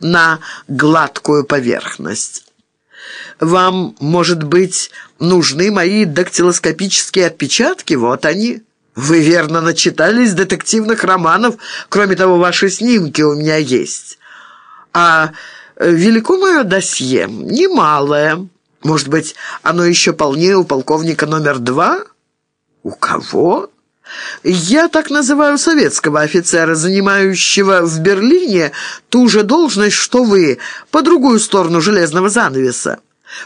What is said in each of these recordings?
на гладкую поверхность. Вам, может быть, нужны мои дактилоскопические отпечатки? Вот они. Вы верно начитались детективных романов. Кроме того, ваши снимки у меня есть. А э, велико мое досье? Немалое. Может быть, оно еще полнее у полковника номер два? У кого? Я так называю советского офицера, занимающего в Берлине ту же должность, что вы, по другую сторону железного занавеса.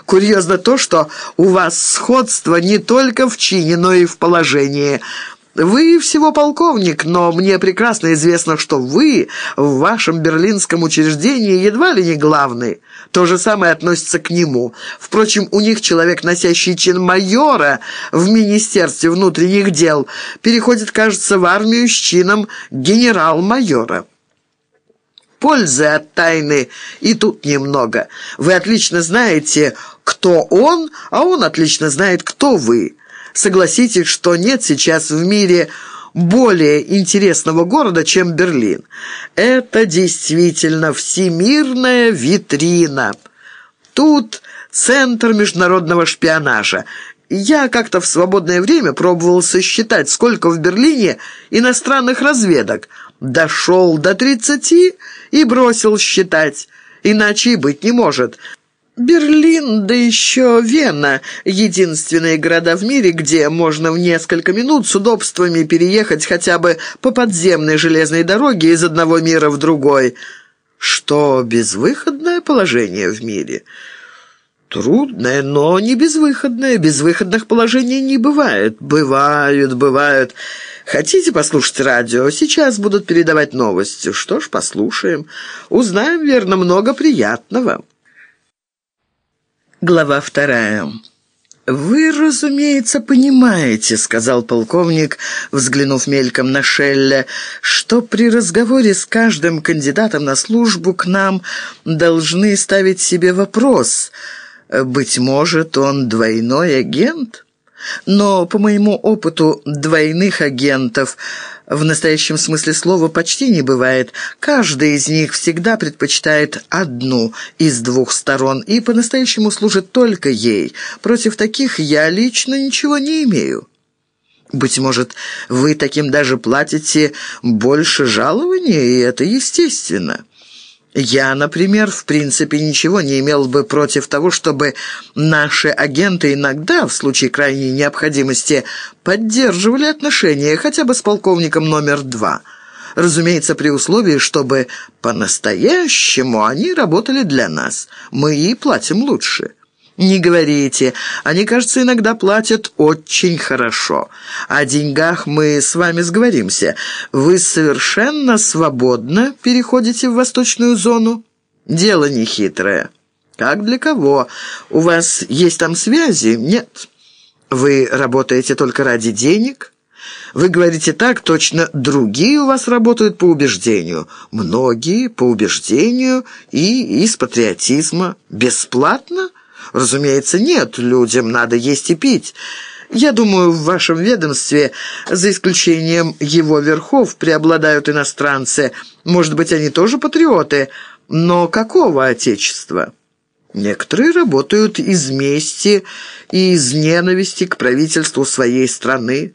Курьезно то, что у вас сходство не только в чине, но и в положении – вы всего полковник, но мне прекрасно известно, что вы в вашем берлинском учреждении едва ли не главный. То же самое относится к нему. Впрочем, у них человек, носящий чин майора в Министерстве внутренних дел, переходит, кажется, в армию с чином генерал-майора. Пользы от тайны и тут немного. Вы отлично знаете, кто он, а он отлично знает, кто вы. Согласитесь, что нет сейчас в мире более интересного города, чем Берлин. Это действительно всемирная витрина. Тут центр международного шпионажа. Я как-то в свободное время пробовал сосчитать, сколько в Берлине иностранных разведок. Дошел до тридцати и бросил считать. Иначе и быть не может». Берлин, да еще Вена — единственные города в мире, где можно в несколько минут с удобствами переехать хотя бы по подземной железной дороге из одного мира в другой. Что безвыходное положение в мире? Трудное, но не безвыходное. Безвыходных положений не бывает. Бывают, бывают. Хотите послушать радио? Сейчас будут передавать новости. Что ж, послушаем. Узнаем, верно, много приятного. Глава вторая. «Вы, разумеется, понимаете, — сказал полковник, взглянув мельком на Шелля, — что при разговоре с каждым кандидатом на службу к нам должны ставить себе вопрос. Быть может, он двойной агент?» Но, по моему опыту, двойных агентов в настоящем смысле слова почти не бывает. Каждый из них всегда предпочитает одну из двух сторон и по-настоящему служит только ей. Против таких я лично ничего не имею. Быть может, вы таким даже платите больше жалования, и это естественно». Я, например, в принципе ничего не имел бы против того, чтобы наши агенты иногда, в случае крайней необходимости, поддерживали отношения хотя бы с полковником номер два. Разумеется, при условии, чтобы по-настоящему они работали для нас. Мы и платим лучше». «Не говорите. Они, кажется, иногда платят очень хорошо. О деньгах мы с вами сговоримся. Вы совершенно свободно переходите в восточную зону. Дело нехитрое. Как для кого? У вас есть там связи? Нет. Вы работаете только ради денег?» Вы говорите так, точно другие у вас работают по убеждению. Многие по убеждению и из патриотизма. Бесплатно? Разумеется, нет, людям надо есть и пить. Я думаю, в вашем ведомстве, за исключением его верхов, преобладают иностранцы. Может быть, они тоже патриоты, но какого отечества?» Некоторые работают из мести и из ненависти к правительству своей страны.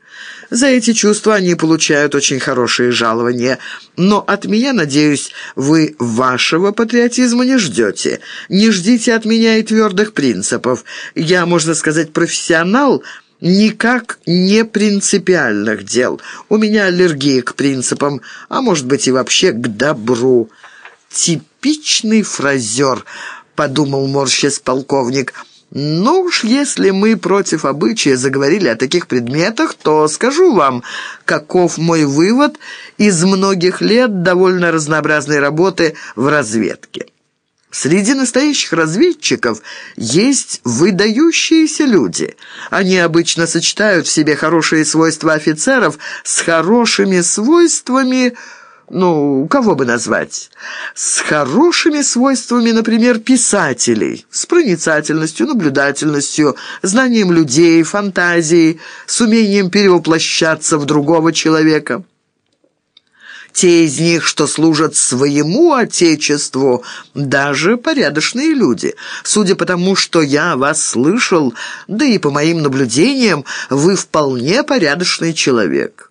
За эти чувства они получают очень хорошие жалования. Но от меня, надеюсь, вы вашего патриотизма не ждете. Не ждите от меня и твердых принципов. Я, можно сказать, профессионал никак не принципиальных дел. У меня аллергия к принципам, а может быть и вообще к добру. Типичный фразер – подумал морщес полковник. «Ну уж, если мы против обычая заговорили о таких предметах, то скажу вам, каков мой вывод из многих лет довольно разнообразной работы в разведке». Среди настоящих разведчиков есть выдающиеся люди. Они обычно сочетают в себе хорошие свойства офицеров с хорошими свойствами ну, кого бы назвать? С хорошими свойствами, например, писателей, с проницательностью, наблюдательностью, знанием людей, фантазией, с умением перевоплощаться в другого человека. Те из них, что служат своему Отечеству, даже порядочные люди. Судя по тому, что я вас слышал, да и по моим наблюдениям, вы вполне порядочный человек».